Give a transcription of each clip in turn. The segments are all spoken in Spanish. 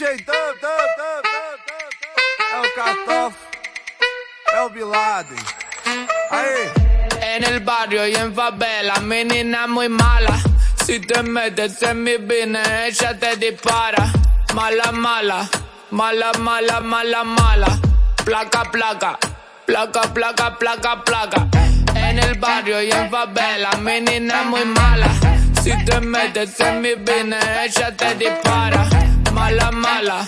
DJ! En el barrio y en favela, mi nena muy mala. Si te metes en mi business, ella te dispara. Mala, mala, mala, mala, mala, mala. Placa, placa, placa, placa, placa, placa. En el barrio y en favela, mi nena muy mala. Si te metes en mi business, ella te dispara. Mala, mala,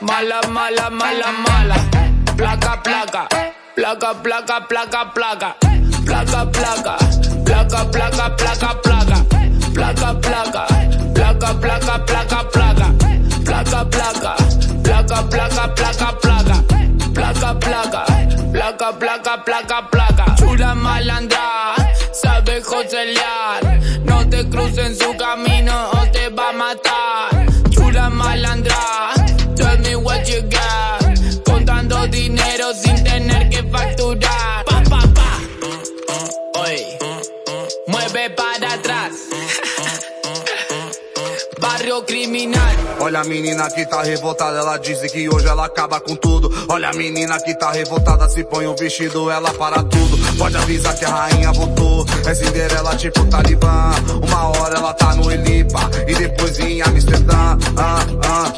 mala, mala, mala, mala. Placa, placa, placa, placa, placa, placa. Placa, placa, placa, placa, placa, placa. Placa, placa, placa, placa, placa, placa. Placa, placa, placa, placa, placa, placa. Placa, placa, placa, placa, placa, placa. Chula malandra, sabe joselear. No te cruces en su camino o te va a matar. Barrio criminal. Olha a menina que tá revoltada, ela diz que hoje ela acaba com tudo. Olha a menina que tá revoltada, se põe um vestido, ela para tudo. Pode avisar que a rainha voltou, é Cinderela tipo Talibã. Uma hora ela tá no Elipa, e depois em Amsterdã. Ah, ah.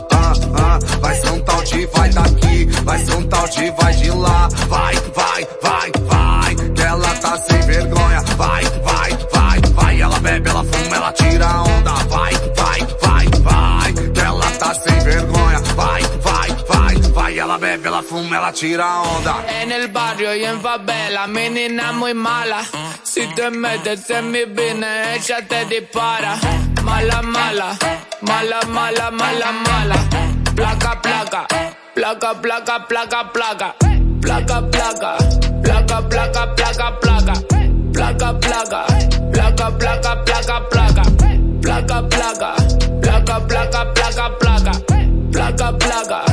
En el barrio y en favela, mi nena muy mala. Si te metes en mi business, ella te dispara. Mala, mala, mala, mala, mala, mala. Placa, placa, placa, placa. Placa, placa, placa, placa, placa, placa. Placa, placa, placa, placa, placa, placa. Placa, placa, placa, placa, placa, placa. Placa, placa, placa, placa,